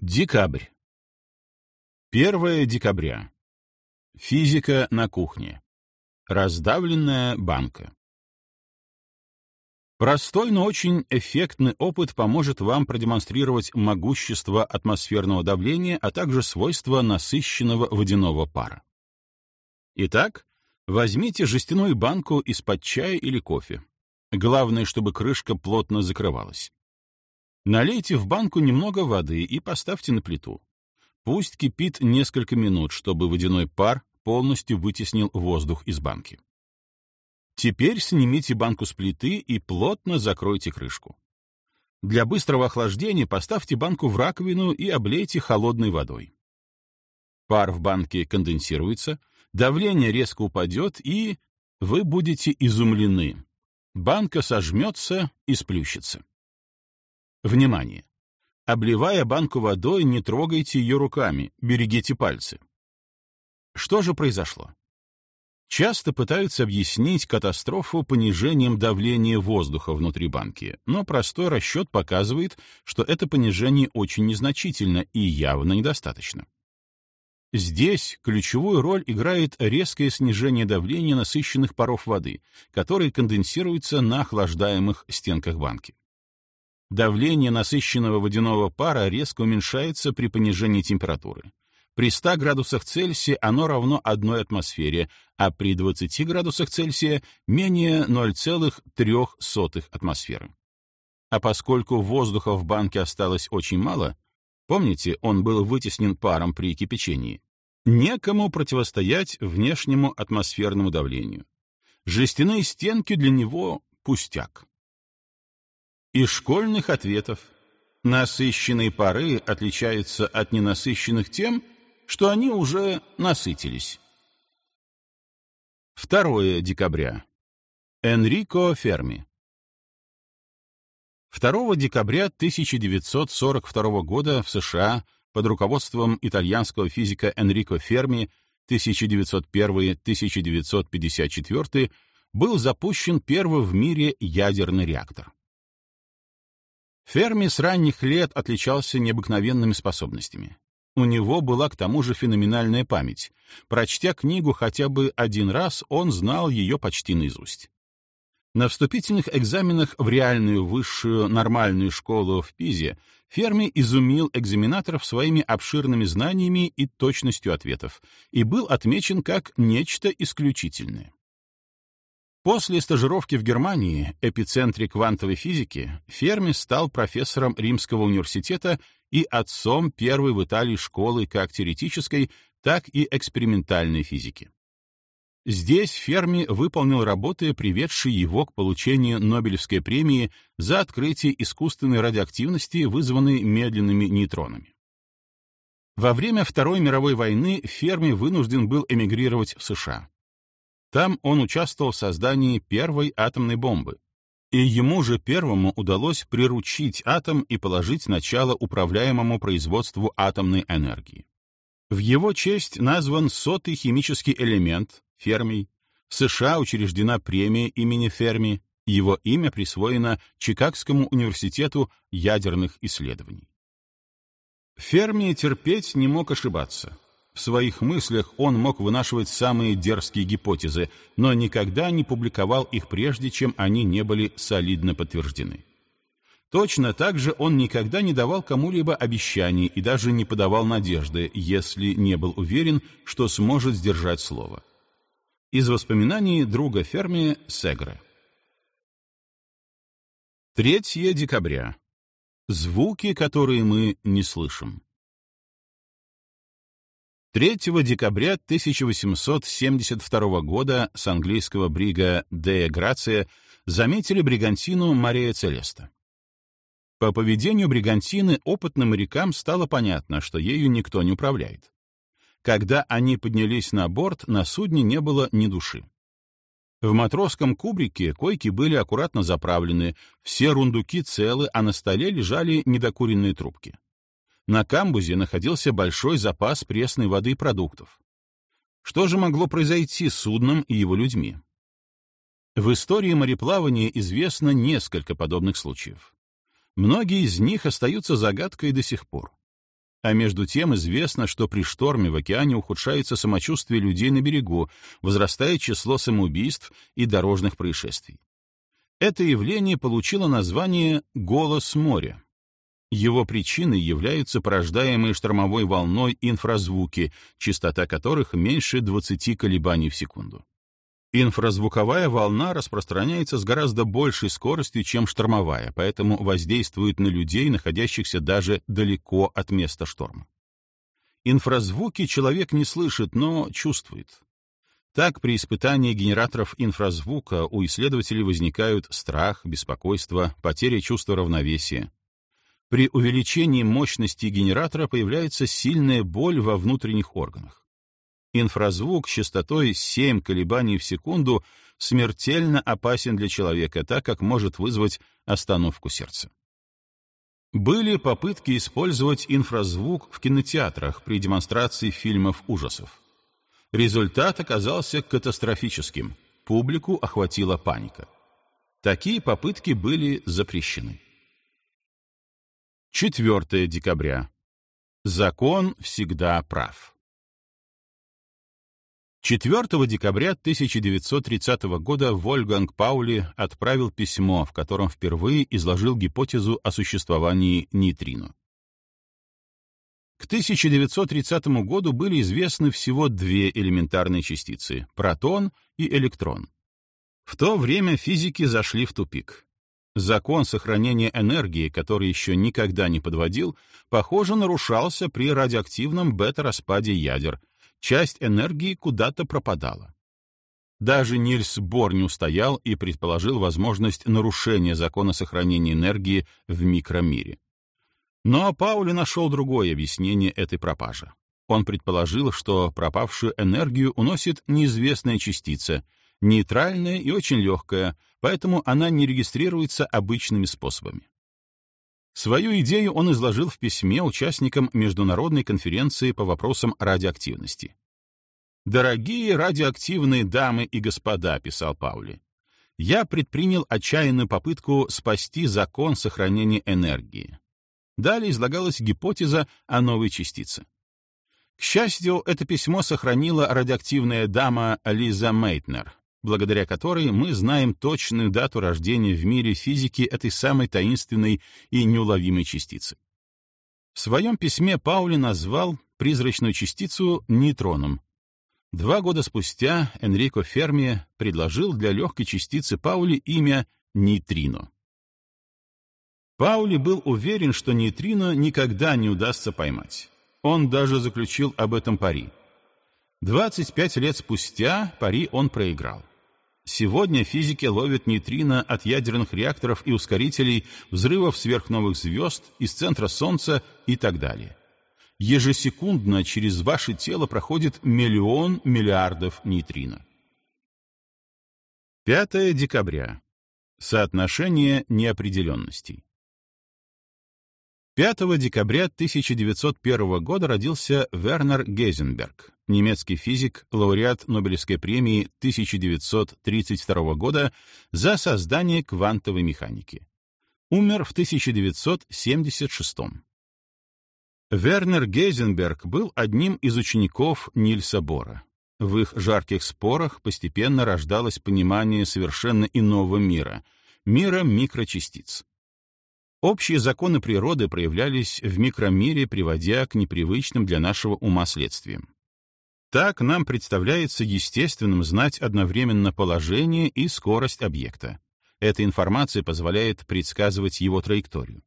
Декабрь. 1 декабря. Физика на кухне. Раздавленная банка. Простой, но очень эффектный опыт поможет вам продемонстрировать могущество атмосферного давления, а также свойства насыщенного водяного пара. Итак, возьмите жестяную банку из-под чая или кофе. Главное, чтобы крышка плотно закрывалась. Налейте в банку немного воды и поставьте на плиту. Пусть кипит несколько минут, чтобы водяной пар полностью вытеснил воздух из банки. Теперь снимите банку с плиты и плотно закройте крышку. Для быстрого охлаждения поставьте банку в раковину и облейте холодной водой. Пар в банке конденсируется, давление резко упадет, и вы будете изумлены. Банка сожмется и сплющится. Внимание! Обливая банку водой, не трогайте ее руками, берегите пальцы. Что же произошло? Часто пытаются объяснить катастрофу понижением давления воздуха внутри банки, но простой расчет показывает, что это понижение очень незначительно и явно недостаточно. Здесь ключевую роль играет резкое снижение давления насыщенных паров воды, которые конденсируются на охлаждаемых стенках банки. Давление насыщенного водяного пара резко уменьшается при понижении температуры. При 100 градусах Цельсия оно равно одной атмосфере, а при 20 градусах Цельсия менее 0,03 атмосферы. А поскольку воздуха в банке осталось очень мало, помните, он был вытеснен паром при кипячении, некому противостоять внешнему атмосферному давлению. Жестяные стенки для него — пустяк. Из школьных ответов. Насыщенные пары отличаются от ненасыщенных тем, что они уже насытились. 2 декабря. Энрико Ферми. 2 декабря 1942 года в США под руководством итальянского физика Энрико Ферми 1901-1954 был запущен первый в мире ядерный реактор. Ферми с ранних лет отличался необыкновенными способностями. У него была к тому же феноменальная память. Прочтя книгу хотя бы один раз, он знал ее почти наизусть. На вступительных экзаменах в реальную высшую нормальную школу в Пизе Ферми изумил экзаменаторов своими обширными знаниями и точностью ответов и был отмечен как нечто исключительное. После стажировки в Германии, эпицентре квантовой физики, Ферми стал профессором Римского университета и отцом первой в Италии школы как теоретической, так и экспериментальной физики. Здесь Ферми выполнил работы, приведшие его к получению Нобелевской премии за открытие искусственной радиоактивности, вызванной медленными нейтронами. Во время Второй мировой войны Ферми вынужден был эмигрировать в США. Там он участвовал в создании первой атомной бомбы, и ему же первому удалось приручить атом и положить начало управляемому производству атомной энергии. В его честь назван сотый химический элемент, фермий. В США учреждена премия имени Ферми, его имя присвоено Чикагскому университету ядерных исследований. Ферми терпеть не мог ошибаться. В своих мыслях он мог вынашивать самые дерзкие гипотезы, но никогда не публиковал их прежде, чем они не были солидно подтверждены. Точно так же он никогда не давал кому-либо обещаний и даже не подавал надежды, если не был уверен, что сможет сдержать слово. Из воспоминаний друга Ферми Сегре. 3 декабря. Звуки, которые мы не слышим. 3 декабря 1872 года с английского брига «Дея Грация» заметили бригантину Мария Целеста. По поведению бригантины опытным морякам стало понятно, что ею никто не управляет. Когда они поднялись на борт, на судне не было ни души. В матросском кубрике койки были аккуратно заправлены, все рундуки целы, а на столе лежали недокуренные трубки. На камбузе находился большой запас пресной воды и продуктов. Что же могло произойти с судном и его людьми? В истории мореплавания известно несколько подобных случаев. Многие из них остаются загадкой до сих пор. А между тем известно, что при шторме в океане ухудшается самочувствие людей на берегу, возрастает число самоубийств и дорожных происшествий. Это явление получило название «голос моря». Его причиной являются порождаемые штормовой волной инфразвуки, частота которых меньше 20 колебаний в секунду. Инфразвуковая волна распространяется с гораздо большей скоростью, чем штормовая, поэтому воздействует на людей, находящихся даже далеко от места шторма. Инфразвуки человек не слышит, но чувствует. Так, при испытании генераторов инфразвука у исследователей возникают страх, беспокойство, потеря чувства равновесия. При увеличении мощности генератора появляется сильная боль во внутренних органах. Инфразвук с частотой 7 колебаний в секунду смертельно опасен для человека, так как может вызвать остановку сердца. Были попытки использовать инфразвук в кинотеатрах при демонстрации фильмов ужасов. Результат оказался катастрофическим. Публику охватила паника. Такие попытки были запрещены. 4 декабря. Закон всегда прав. 4 декабря 1930 года Вольфганг Паули отправил письмо, в котором впервые изложил гипотезу о существовании нейтрино. К 1930 году были известны всего две элементарные частицы — протон и электрон. В то время физики зашли в тупик. Закон сохранения энергии, который еще никогда не подводил, похоже, нарушался при радиоактивном бета-распаде ядер, часть энергии куда-то пропадала. Даже Нильс Бор не устоял и предположил возможность нарушения закона сохранения энергии в микромире. Но Паули нашел другое объяснение этой пропажи. Он предположил, что пропавшую энергию уносит неизвестная частица, нейтральная и очень легкая, поэтому она не регистрируется обычными способами. Свою идею он изложил в письме участникам Международной конференции по вопросам радиоактивности. «Дорогие радиоактивные дамы и господа», — писал Паули, «я предпринял отчаянную попытку спасти закон сохранения энергии». Далее излагалась гипотеза о новой частице. К счастью, это письмо сохранила радиоактивная дама Лиза Мейтнер, благодаря которой мы знаем точную дату рождения в мире физики этой самой таинственной и неуловимой частицы. В своем письме Паули назвал призрачную частицу нейтроном. Два года спустя Энрико Ферми предложил для легкой частицы Паули имя нейтрино. Паули был уверен, что нейтрино никогда не удастся поймать. Он даже заключил об этом пари. 25 лет спустя пари он проиграл. Сегодня физики ловят нейтрино от ядерных реакторов и ускорителей, взрывов сверхновых звезд, из центра Солнца и так далее. Ежесекундно через ваше тело проходит миллион миллиардов нейтрино. 5 декабря. Соотношение неопределенностей. 5 декабря 1901 года родился Вернер Гейзенберг, немецкий физик, лауреат Нобелевской премии 1932 года за создание квантовой механики. Умер в 1976. Вернер Гейзенберг был одним из учеников Нильса Бора. В их жарких спорах постепенно рождалось понимание совершенно иного мира — мира микрочастиц. Общие законы природы проявлялись в микромире, приводя к непривычным для нашего ума следствиям. Так нам представляется естественным знать одновременно положение и скорость объекта. Эта информация позволяет предсказывать его траекторию.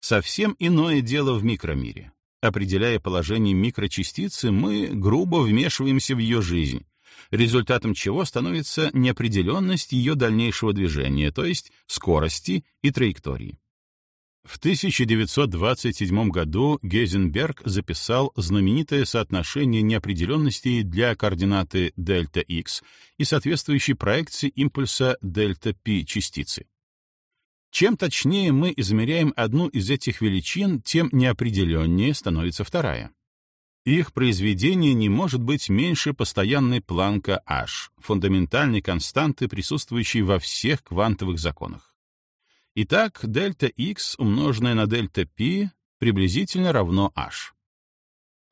Совсем иное дело в микромире. Определяя положение микрочастицы, мы грубо вмешиваемся в ее жизнь, результатом чего становится неопределенность ее дальнейшего движения, то есть скорости и траектории. В 1927 году Гейзенберг записал знаменитое соотношение неопределенностей для координаты дельта x и соответствующей проекции импульса дельта p частицы. Чем точнее мы измеряем одну из этих величин, тем неопределеннее становится вторая. Их произведение не может быть меньше постоянной планка h, фундаментальной константы, присутствующей во всех квантовых законах. Итак, дельта x умноженное на дельта p приблизительно равно h.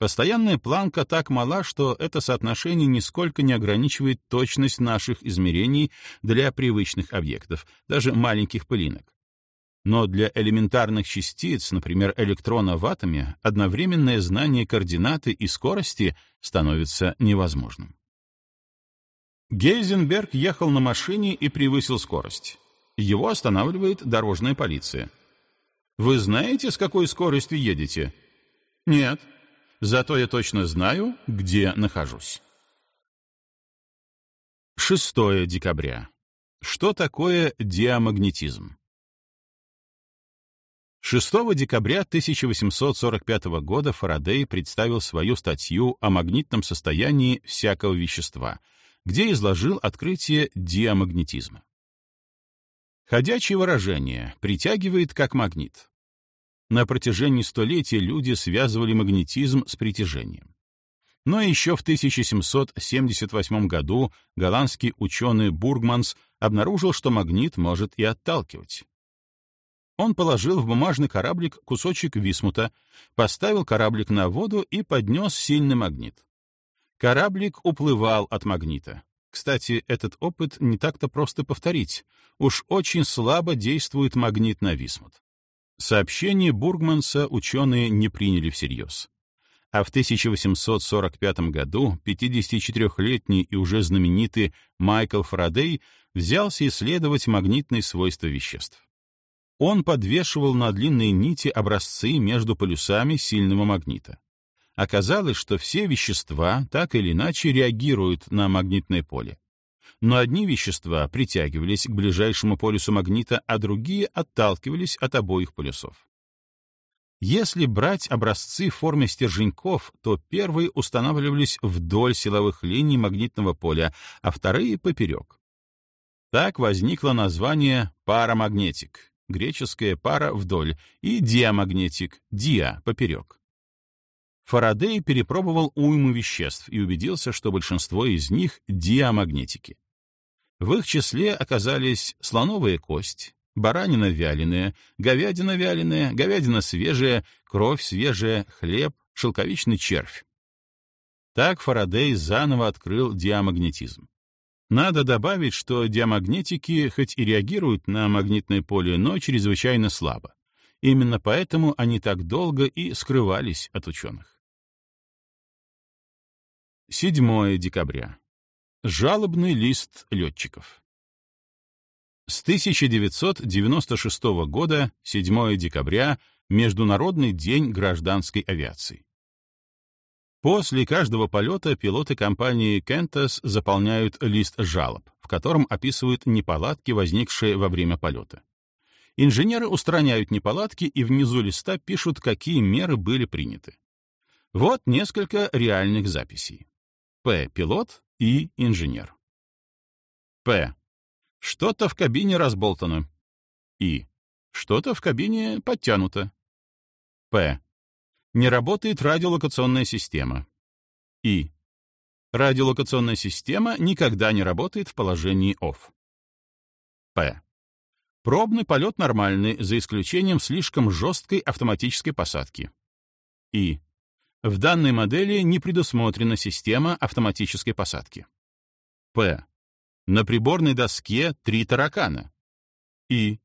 Постоянная планка так мала, что это соотношение нисколько не ограничивает точность наших измерений для привычных объектов, даже маленьких пылинок. Но для элементарных частиц, например, электрона в атоме, одновременное знание координаты и скорости становится невозможным. Гейзенберг ехал на машине и превысил скорость. Его останавливает дорожная полиция. «Вы знаете, с какой скоростью едете?» «Нет», Зато я точно знаю, где нахожусь. 6 декабря. Что такое диамагнетизм? 6 декабря 1845 года Фарадей представил свою статью о магнитном состоянии всякого вещества, где изложил открытие диамагнетизма. Ходячее выражение притягивает как магнит. На протяжении столетий люди связывали магнетизм с притяжением. Но еще в 1778 году голландский ученый Бургманс обнаружил, что магнит может и отталкивать. Он положил в бумажный кораблик кусочек висмута, поставил кораблик на воду и поднес сильный магнит. Кораблик уплывал от магнита. Кстати, этот опыт не так-то просто повторить. Уж очень слабо действует магнит на висмут. Сообщение Бургманса ученые не приняли всерьез. А в 1845 году 54-летний и уже знаменитый Майкл Фарадей взялся исследовать магнитные свойства веществ. Он подвешивал на длинные нити образцы между полюсами сильного магнита. Оказалось, что все вещества так или иначе реагируют на магнитное поле но одни вещества притягивались к ближайшему полюсу магнита, а другие отталкивались от обоих полюсов. Если брать образцы в форме стерженьков, то первые устанавливались вдоль силовых линий магнитного поля, а вторые — поперек. Так возникло название парамагнетик, греческое «пара» — вдоль, и диамагнетик, диа — поперек. Фарадей перепробовал уйму веществ и убедился, что большинство из них — диамагнетики. В их числе оказались слоновая кость, баранина вяленая, говядина вяленая, говядина свежая, кровь свежая, хлеб, шелковичный червь. Так Фарадей заново открыл диамагнетизм. Надо добавить, что диамагнетики хоть и реагируют на магнитное поле, но чрезвычайно слабо. Именно поэтому они так долго и скрывались от ученых. 7 декабря. Жалобный лист летчиков. С 1996 года, 7 декабря, Международный день гражданской авиации. После каждого полета пилоты компании Кентас заполняют лист жалоб, в котором описывают неполадки, возникшие во время полета. Инженеры устраняют неполадки и внизу листа пишут, какие меры были приняты. Вот несколько реальных записей. П. Пилот и инженер. П. Что-то в кабине разболтано. И. Что-то в кабине подтянуто. П. Не работает радиолокационная система. И. Радиолокационная система никогда не работает в положении OFF. П. Пробный полет нормальный, за исключением слишком жесткой автоматической посадки. И. В данной модели не предусмотрена система автоматической посадки. П. На приборной доске три таракана. И.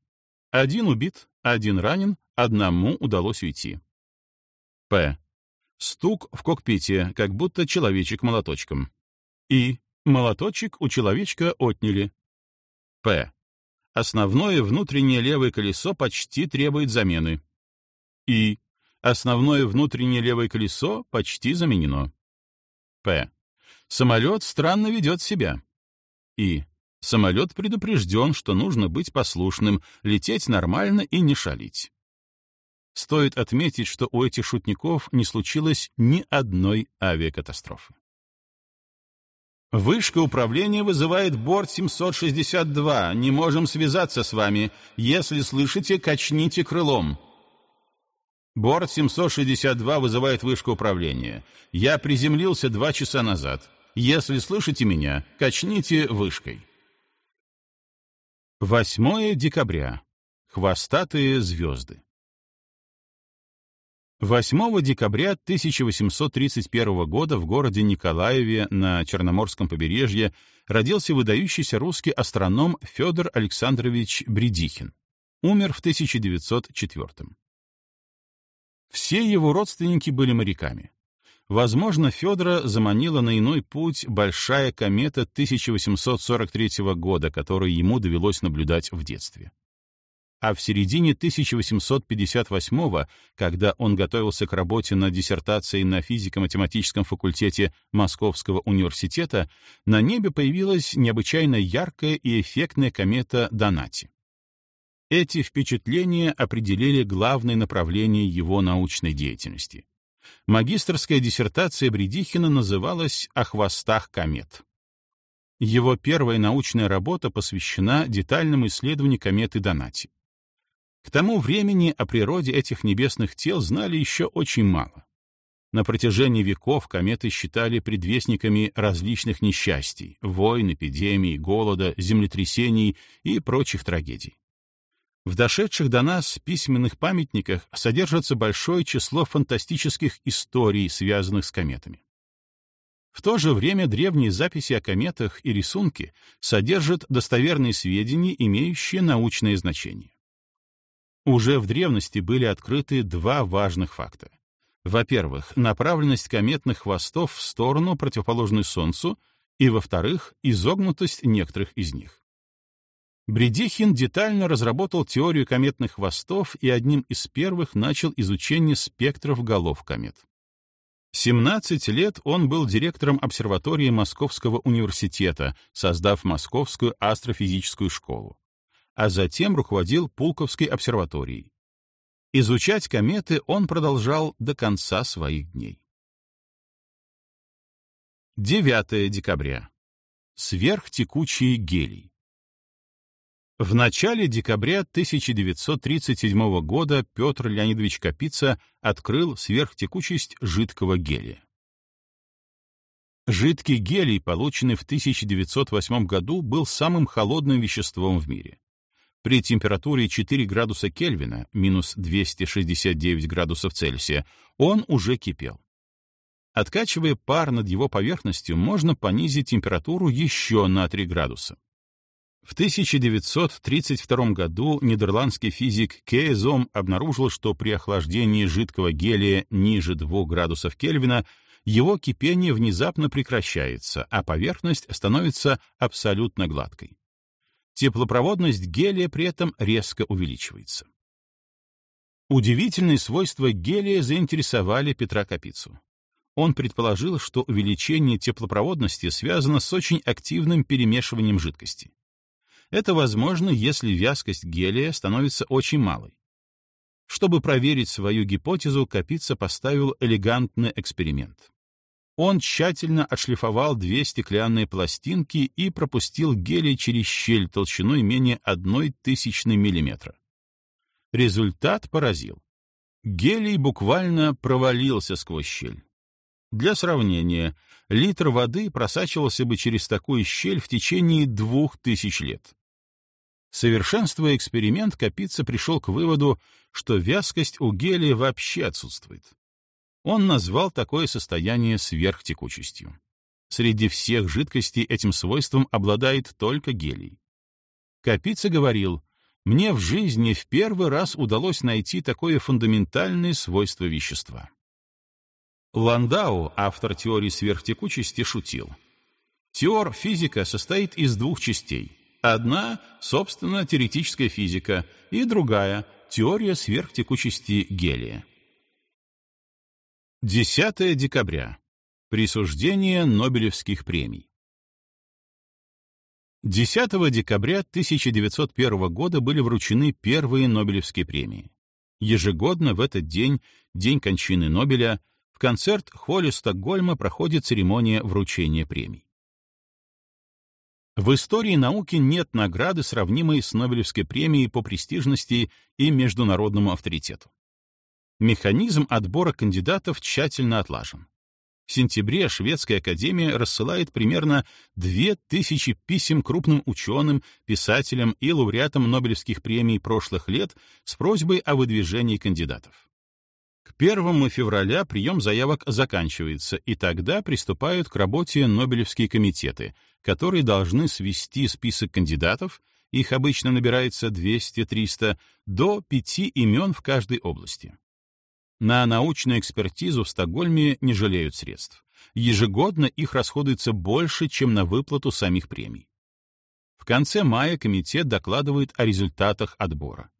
Один убит, один ранен, одному удалось уйти. П. Стук в кокпите, как будто человечек молоточком. И. Молоточек у человечка отняли. П. Основное внутреннее левое колесо почти требует замены. И. Основное внутреннее левое колесо почти заменено. П. Самолет странно ведет себя. И. Самолет предупрежден, что нужно быть послушным, лететь нормально и не шалить. Стоит отметить, что у этих шутников не случилось ни одной авиакатастрофы. Вышка управления вызывает борт 762. Не можем связаться с вами. Если слышите, качните крылом. Борт 762 вызывает вышку управления. Я приземлился два часа назад. Если слышите меня, качните вышкой. 8 декабря. Хвостатые звезды. 8 декабря 1831 года в городе Николаеве на Черноморском побережье родился выдающийся русский астроном Федор Александрович Бредихин. Умер в 1904 Все его родственники были моряками. Возможно, Федора заманила на иной путь большая комета 1843 года, которую ему довелось наблюдать в детстве а в середине 1858 когда он готовился к работе над диссертацией на физико-математическом факультете Московского университета, на небе появилась необычайно яркая и эффектная комета Донати. Эти впечатления определили главное направление его научной деятельности. Магистрская диссертация Бредихина называлась «О хвостах комет». Его первая научная работа посвящена детальному исследованию кометы Донати. К тому времени о природе этих небесных тел знали еще очень мало. На протяжении веков кометы считали предвестниками различных несчастий, войн, эпидемий, голода, землетрясений и прочих трагедий. В дошедших до нас письменных памятниках содержится большое число фантастических историй, связанных с кометами. В то же время древние записи о кометах и рисунки содержат достоверные сведения, имеющие научное значение. Уже в древности были открыты два важных факта. Во-первых, направленность кометных хвостов в сторону, противоположную Солнцу, и, во-вторых, изогнутость некоторых из них. Бредихин детально разработал теорию кометных хвостов и одним из первых начал изучение спектров голов комет. 17 лет он был директором обсерватории Московского университета, создав Московскую астрофизическую школу а затем руководил Пулковской обсерваторией. Изучать кометы он продолжал до конца своих дней. 9 декабря. Сверхтекучий гелий. В начале декабря 1937 года Петр Леонидович Капица открыл сверхтекучесть жидкого гелия. Жидкий гелий, полученный в 1908 году, был самым холодным веществом в мире. При температуре 4 градуса Кельвина, минус 269 градусов Цельсия, он уже кипел. Откачивая пар над его поверхностью, можно понизить температуру еще на 3 градуса. В 1932 году нидерландский физик Кейзом обнаружил, что при охлаждении жидкого гелия ниже 2 градусов Кельвина его кипение внезапно прекращается, а поверхность становится абсолютно гладкой. Теплопроводность гелия при этом резко увеличивается. Удивительные свойства гелия заинтересовали Петра Капицу. Он предположил, что увеличение теплопроводности связано с очень активным перемешиванием жидкости. Это возможно, если вязкость гелия становится очень малой. Чтобы проверить свою гипотезу, Капица поставил элегантный эксперимент. Он тщательно отшлифовал две стеклянные пластинки и пропустил гелий через щель толщиной менее одной тысячной миллиметра. Результат поразил. Гелий буквально провалился сквозь щель. Для сравнения, литр воды просачивался бы через такую щель в течение двух тысяч лет. Совершенствуя эксперимент, Капица пришел к выводу, что вязкость у гелия вообще отсутствует. Он назвал такое состояние сверхтекучестью. Среди всех жидкостей этим свойством обладает только гелий. Капица говорил, «Мне в жизни в первый раз удалось найти такое фундаментальное свойство вещества». Ландау, автор теории сверхтекучести, шутил. Теор физика состоит из двух частей. Одна, собственно, теоретическая физика, и другая — теория сверхтекучести гелия. 10 декабря. Присуждение Нобелевских премий. 10 декабря 1901 года были вручены первые Нобелевские премии. Ежегодно в этот день, день кончины Нобеля, в концерт-холле Стокгольма проходит церемония вручения премий. В истории науки нет награды, сравнимой с Нобелевской премией по престижности и международному авторитету. Механизм отбора кандидатов тщательно отлажен. В сентябре Шведская академия рассылает примерно 2000 писем крупным ученым, писателям и лауреатам Нобелевских премий прошлых лет с просьбой о выдвижении кандидатов. К 1 февраля прием заявок заканчивается, и тогда приступают к работе Нобелевские комитеты, которые должны свести список кандидатов, их обычно набирается 200-300, до пяти имен в каждой области. На научную экспертизу в Стокгольме не жалеют средств. Ежегодно их расходуется больше, чем на выплату самих премий. В конце мая комитет докладывает о результатах отбора.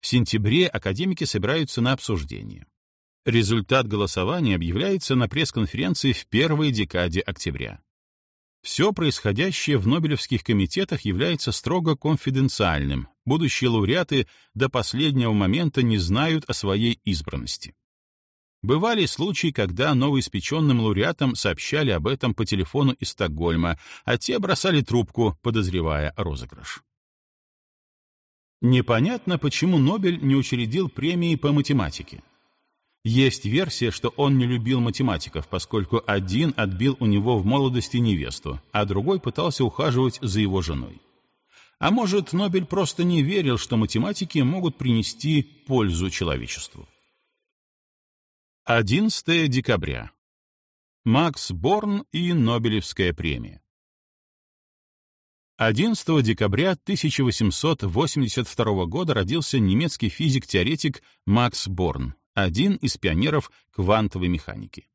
В сентябре академики собираются на обсуждение. Результат голосования объявляется на пресс-конференции в первой декаде октября. Все происходящее в Нобелевских комитетах является строго конфиденциальным. Будущие лауреаты до последнего момента не знают о своей избранности. Бывали случаи, когда новоиспеченным лауреатам сообщали об этом по телефону из Стокгольма, а те бросали трубку, подозревая розыгрыш. Непонятно, почему Нобель не учредил премии по математике. Есть версия, что он не любил математиков, поскольку один отбил у него в молодости невесту, а другой пытался ухаживать за его женой. А может, Нобель просто не верил, что математики могут принести пользу человечеству. 11 декабря. Макс Борн и Нобелевская премия. 11 декабря 1882 года родился немецкий физик-теоретик Макс Борн, один из пионеров квантовой механики.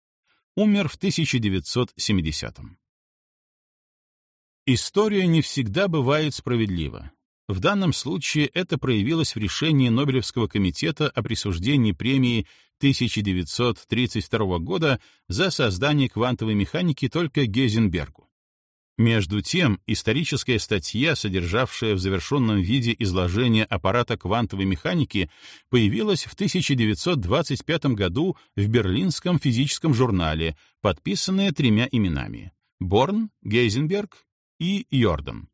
Умер в 1970-м. История не всегда бывает справедлива. В данном случае это проявилось в решении Нобелевского комитета о присуждении премии 1932 года за создание квантовой механики только Гейзенбергу. Между тем, историческая статья, содержавшая в завершенном виде изложение аппарата квантовой механики, появилась в 1925 году в Берлинском физическом журнале, подписанная тремя именами — Борн, Гейзенберг и Йордан.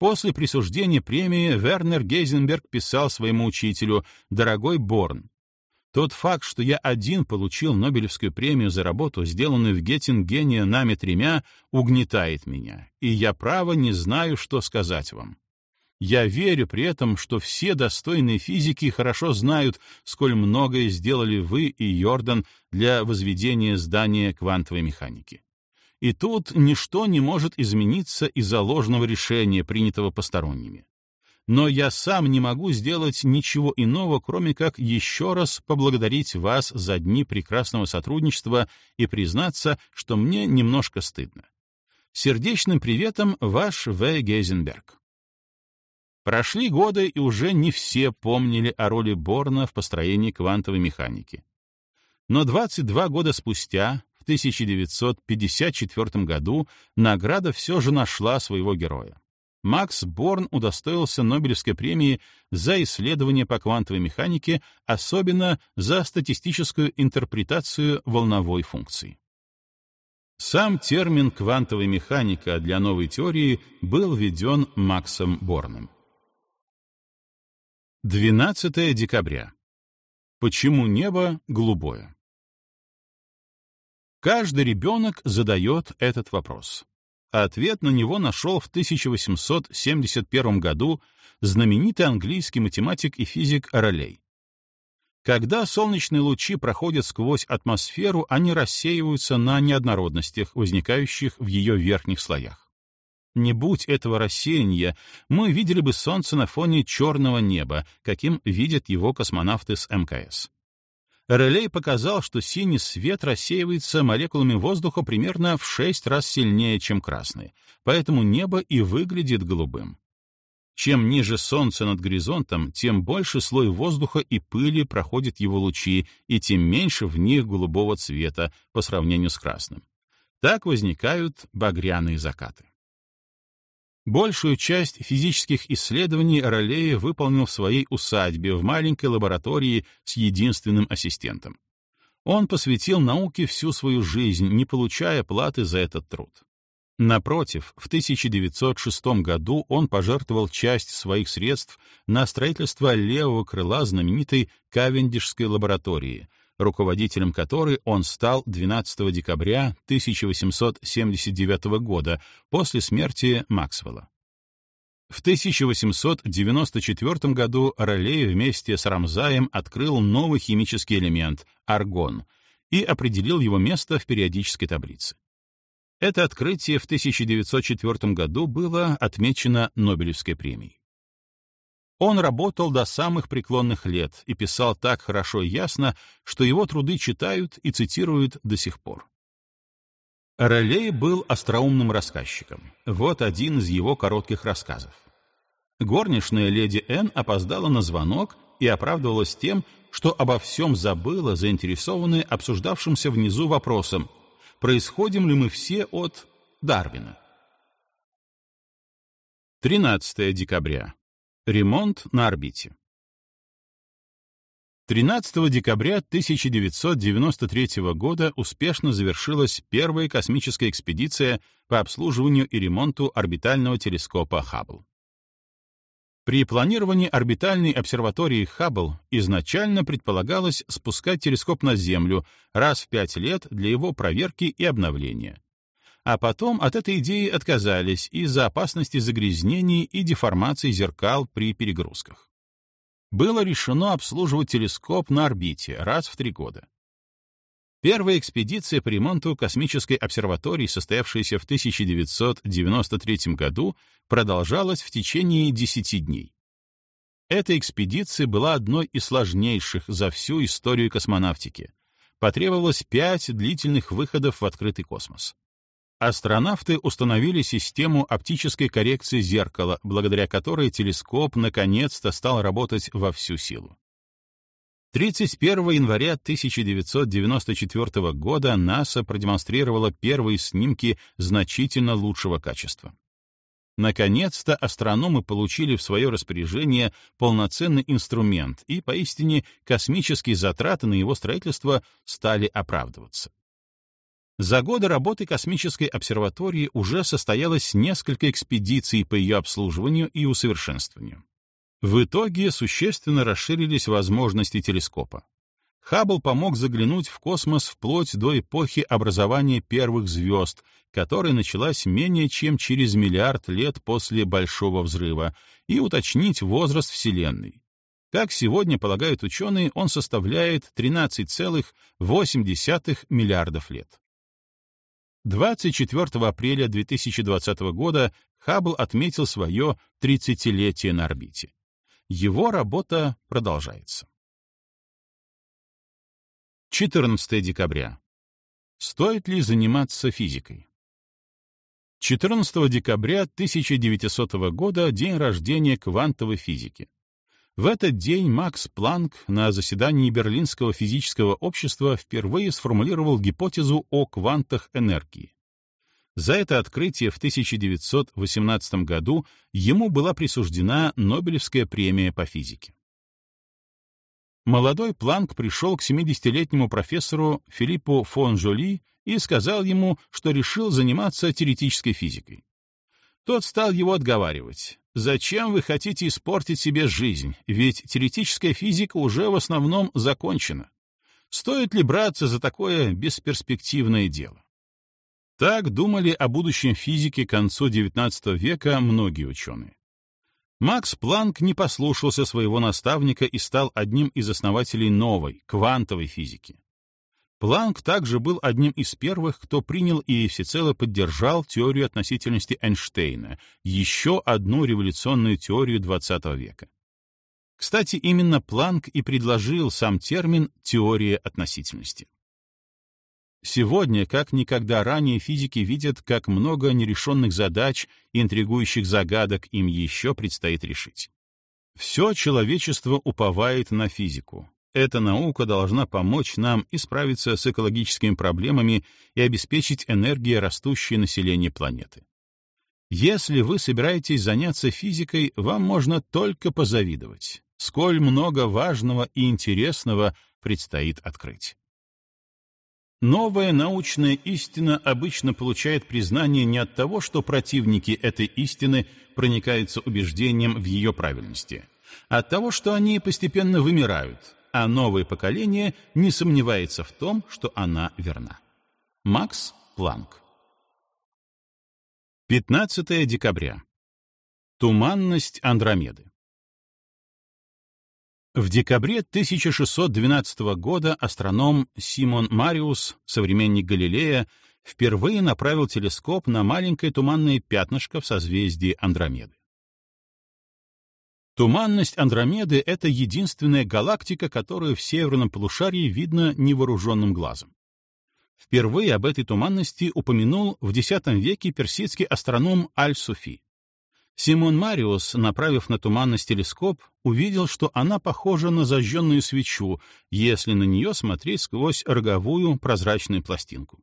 После присуждения премии Вернер Гейзенберг писал своему учителю «Дорогой Борн, тот факт, что я один получил Нобелевскую премию за работу, сделанную в Геттингене нами тремя, угнетает меня, и я право не знаю, что сказать вам. Я верю при этом, что все достойные физики хорошо знают, сколь многое сделали вы и Йордан для возведения здания квантовой механики. И тут ничто не может измениться из-за ложного решения, принятого посторонними но я сам не могу сделать ничего иного, кроме как еще раз поблагодарить вас за дни прекрасного сотрудничества и признаться, что мне немножко стыдно. Сердечным приветом, ваш В. Гейзенберг. Прошли годы, и уже не все помнили о роли Борна в построении квантовой механики. Но 22 года спустя, в 1954 году, награда все же нашла своего героя. Макс Борн удостоился Нобелевской премии за исследования по квантовой механике, особенно за статистическую интерпретацию волновой функции. Сам термин «квантовая механика» для новой теории был введен Максом Борном. 12 декабря. Почему небо голубое? Каждый ребенок задает этот вопрос ответ на него нашел в 1871 году знаменитый английский математик и физик Ролей. Когда солнечные лучи проходят сквозь атмосферу, они рассеиваются на неоднородностях, возникающих в ее верхних слоях. Не будь этого рассеяния, мы видели бы Солнце на фоне черного неба, каким видят его космонавты с МКС. Релей показал, что синий свет рассеивается молекулами воздуха примерно в 6 раз сильнее, чем красный, поэтому небо и выглядит голубым. Чем ниже Солнце над горизонтом, тем больше слой воздуха и пыли проходит его лучи, и тем меньше в них голубого цвета по сравнению с красным. Так возникают багряные закаты. Большую часть физических исследований Ролея выполнил в своей усадьбе в маленькой лаборатории с единственным ассистентом. Он посвятил науке всю свою жизнь, не получая платы за этот труд. Напротив, в 1906 году он пожертвовал часть своих средств на строительство левого крыла знаменитой Кавендишской лаборатории, руководителем которой он стал 12 декабря 1879 года после смерти Максвелла. В 1894 году Ролей вместе с Рамзаем открыл новый химический элемент — аргон и определил его место в периодической таблице. Это открытие в 1904 году было отмечено Нобелевской премией. Он работал до самых преклонных лет и писал так хорошо и ясно, что его труды читают и цитируют до сих пор. Ролей был остроумным рассказчиком. Вот один из его коротких рассказов. Горничная леди Н опоздала на звонок и оправдывалась тем, что обо всем забыла, заинтересованная обсуждавшимся внизу вопросом, происходим ли мы все от Дарвина. 13 декабря. Ремонт на орбите. 13 декабря 1993 года успешно завершилась первая космическая экспедиция по обслуживанию и ремонту орбитального телескопа Хаббл. При планировании орбитальной обсерватории Хаббл изначально предполагалось спускать телескоп на Землю раз в пять лет для его проверки и обновления, а потом от этой идеи отказались из-за опасности загрязнений и деформации зеркал при перегрузках. Было решено обслуживать телескоп на орбите раз в три года. Первая экспедиция по ремонту космической обсерватории, состоявшаяся в 1993 году, продолжалась в течение 10 дней. Эта экспедиция была одной из сложнейших за всю историю космонавтики. Потребовалось пять длительных выходов в открытый космос астронавты установили систему оптической коррекции зеркала, благодаря которой телескоп наконец-то стал работать во всю силу. 31 января 1994 года НАСА продемонстрировала первые снимки значительно лучшего качества. Наконец-то астрономы получили в свое распоряжение полноценный инструмент, и поистине космические затраты на его строительство стали оправдываться. За годы работы космической обсерватории уже состоялось несколько экспедиций по ее обслуживанию и усовершенствованию. В итоге существенно расширились возможности телескопа. Хаббл помог заглянуть в космос вплоть до эпохи образования первых звезд, которая началась менее чем через миллиард лет после Большого взрыва, и уточнить возраст Вселенной. Как сегодня полагают ученые, он составляет 13,8 миллиардов лет. 24 апреля 2020 года Хаббл отметил свое 30-летие на орбите. Его работа продолжается. 14 декабря. Стоит ли заниматься физикой? 14 декабря 1900 года — день рождения квантовой физики. В этот день Макс Планк на заседании Берлинского физического общества впервые сформулировал гипотезу о квантах энергии. За это открытие в 1918 году ему была присуждена Нобелевская премия по физике. Молодой Планк пришел к 70-летнему профессору Филиппу фон Жоли и сказал ему, что решил заниматься теоретической физикой. Тот стал его отговаривать. Зачем вы хотите испортить себе жизнь, ведь теоретическая физика уже в основном закончена? Стоит ли браться за такое бесперспективное дело? Так думали о будущем физике к концу XIX века многие ученые. Макс Планк не послушался своего наставника и стал одним из основателей новой, квантовой физики. Планк также был одним из первых, кто принял и всецело поддержал теорию относительности Эйнштейна, еще одну революционную теорию XX века. Кстати, именно Планк и предложил сам термин «теория относительности». Сегодня, как никогда ранее, физики видят, как много нерешенных задач и интригующих загадок им еще предстоит решить. Все человечество уповает на физику, эта наука должна помочь нам исправиться с экологическими проблемами и обеспечить энергией растущее население планеты. Если вы собираетесь заняться физикой, вам можно только позавидовать, сколь много важного и интересного предстоит открыть. Новая научная истина обычно получает признание не от того, что противники этой истины проникаются убеждением в ее правильности, а от того, что они постепенно вымирают, а новое поколение не сомневается в том, что она верна. Макс Планк 15 декабря. Туманность Андромеды В декабре 1612 года астроном Симон Мариус, современник Галилея, впервые направил телескоп на маленькое туманное пятнышко в созвездии Андромеды. Туманность Андромеды — это единственная галактика, которую в северном полушарии видно невооруженным глазом. Впервые об этой туманности упомянул в X веке персидский астроном Аль-Суфи. Симон Мариус, направив на туманность телескоп, увидел, что она похожа на зажженную свечу, если на нее смотреть сквозь роговую прозрачную пластинку.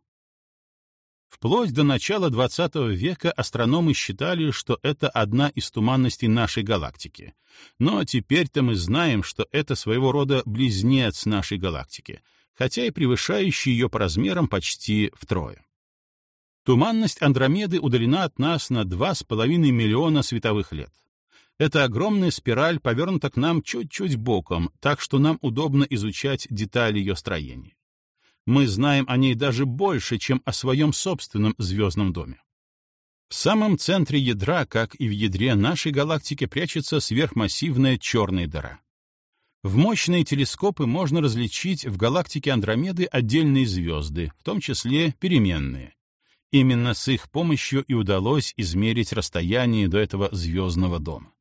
Вплоть до начала XX века астрономы считали, что это одна из туманностей нашей галактики. Но теперь-то мы знаем, что это своего рода близнец нашей галактики, хотя и превышающий ее по размерам почти втрое. Туманность Андромеды удалена от нас на 2,5 миллиона световых лет. Эта огромная спираль повернута к нам чуть-чуть боком, так что нам удобно изучать детали ее строения мы знаем о ней даже больше, чем о своем собственном звездном доме. В самом центре ядра, как и в ядре нашей галактики, прячется сверхмассивная черная дыра. В мощные телескопы можно различить в галактике Андромеды отдельные звезды, в том числе переменные. Именно с их помощью и удалось измерить расстояние до этого звездного дома.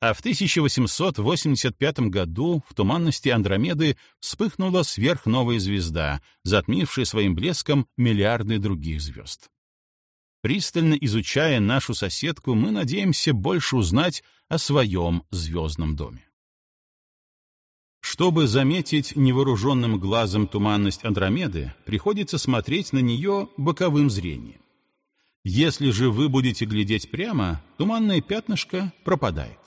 А в 1885 году в туманности Андромеды вспыхнула сверхновая звезда, затмившая своим блеском миллиарды других звезд. Пристально изучая нашу соседку, мы надеемся больше узнать о своем звездном доме. Чтобы заметить невооруженным глазом туманность Андромеды, приходится смотреть на нее боковым зрением. Если же вы будете глядеть прямо, туманное пятнышко пропадает.